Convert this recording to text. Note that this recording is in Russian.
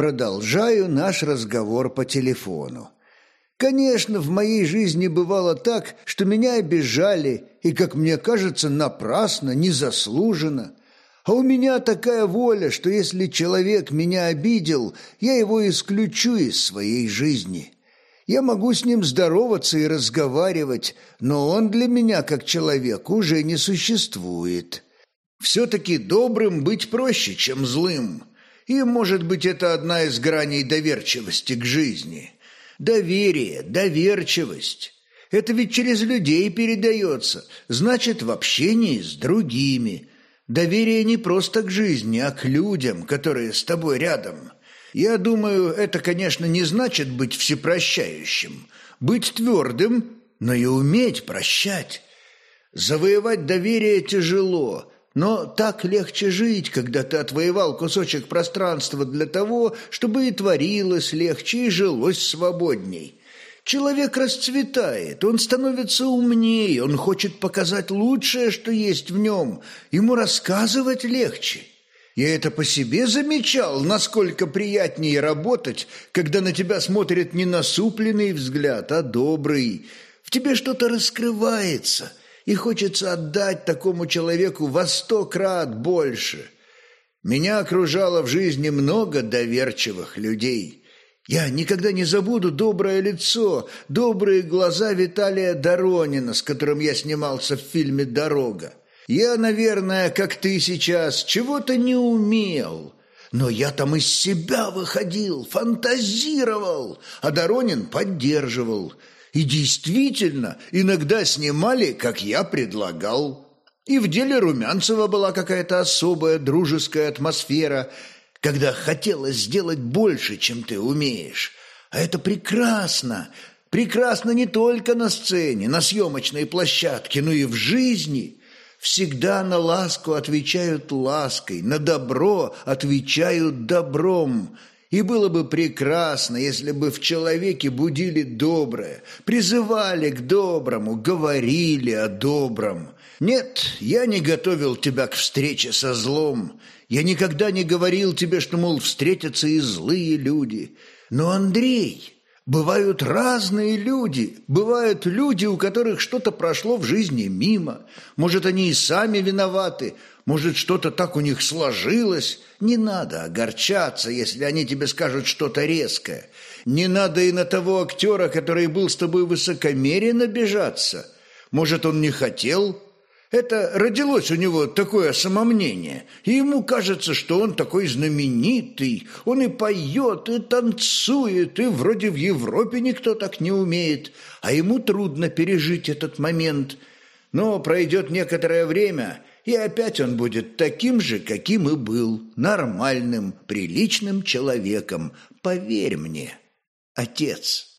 Продолжаю наш разговор по телефону. Конечно, в моей жизни бывало так, что меня обижали, и, как мне кажется, напрасно, незаслуженно. А у меня такая воля, что если человек меня обидел, я его исключу из своей жизни. Я могу с ним здороваться и разговаривать, но он для меня, как человек, уже не существует. Все-таки добрым быть проще, чем злым. И, может быть, это одна из граней доверчивости к жизни. Доверие, доверчивость. Это ведь через людей передается, значит, в общении с другими. Доверие не просто к жизни, а к людям, которые с тобой рядом. Я думаю, это, конечно, не значит быть всепрощающим, быть твердым, но и уметь прощать. Завоевать доверие тяжело, но так легче жить, когда ты отвоевал кусочек пространства для того, чтобы и творилось легче, и жилось свободней. Человек расцветает, он становится умнее, он хочет показать лучшее, что есть в нем, ему рассказывать легче. Я это по себе замечал, насколько приятнее работать, когда на тебя смотрит не насупленный взгляд, а добрый. В тебе что-то раскрывается – и хочется отдать такому человеку во сто крат больше. Меня окружало в жизни много доверчивых людей. Я никогда не забуду доброе лицо, добрые глаза Виталия Доронина, с которым я снимался в фильме «Дорога». Я, наверное, как ты сейчас, чего-то не умел, но я там из себя выходил, фантазировал, а Доронин поддерживал – и действительно, иногда снимали, как я предлагал. И в деле Румянцева была какая-то особая дружеская атмосфера, когда хотелось сделать больше, чем ты умеешь. А это прекрасно. Прекрасно не только на сцене, на съемочной площадке, но и в жизни. Всегда на ласку отвечают лаской, на добро отвечают добром – и было бы прекрасно, если бы в человеке будили доброе, призывали к доброму, говорили о добром. Нет, я не готовил тебя к встрече со злом. Я никогда не говорил тебе, что, мол, встретятся и злые люди. Но, Андрей, бывают разные люди. Бывают люди, у которых что-то прошло в жизни мимо. Может, они и сами виноваты, может, что-то так у них сложилось. Не надо огорчаться, если они тебе скажут что-то резкое. Не надо и на того актера, который был с тобой высокомерен, обижаться. Может, он не хотел? Это родилось у него такое самомнение, и ему кажется, что он такой знаменитый. Он и поет, и танцует, и вроде в Европе никто так не умеет, а ему трудно пережить этот момент. Но пройдет некоторое время, и опять он будет таким же, каким и был, нормальным, приличным человеком, поверь мне, отец».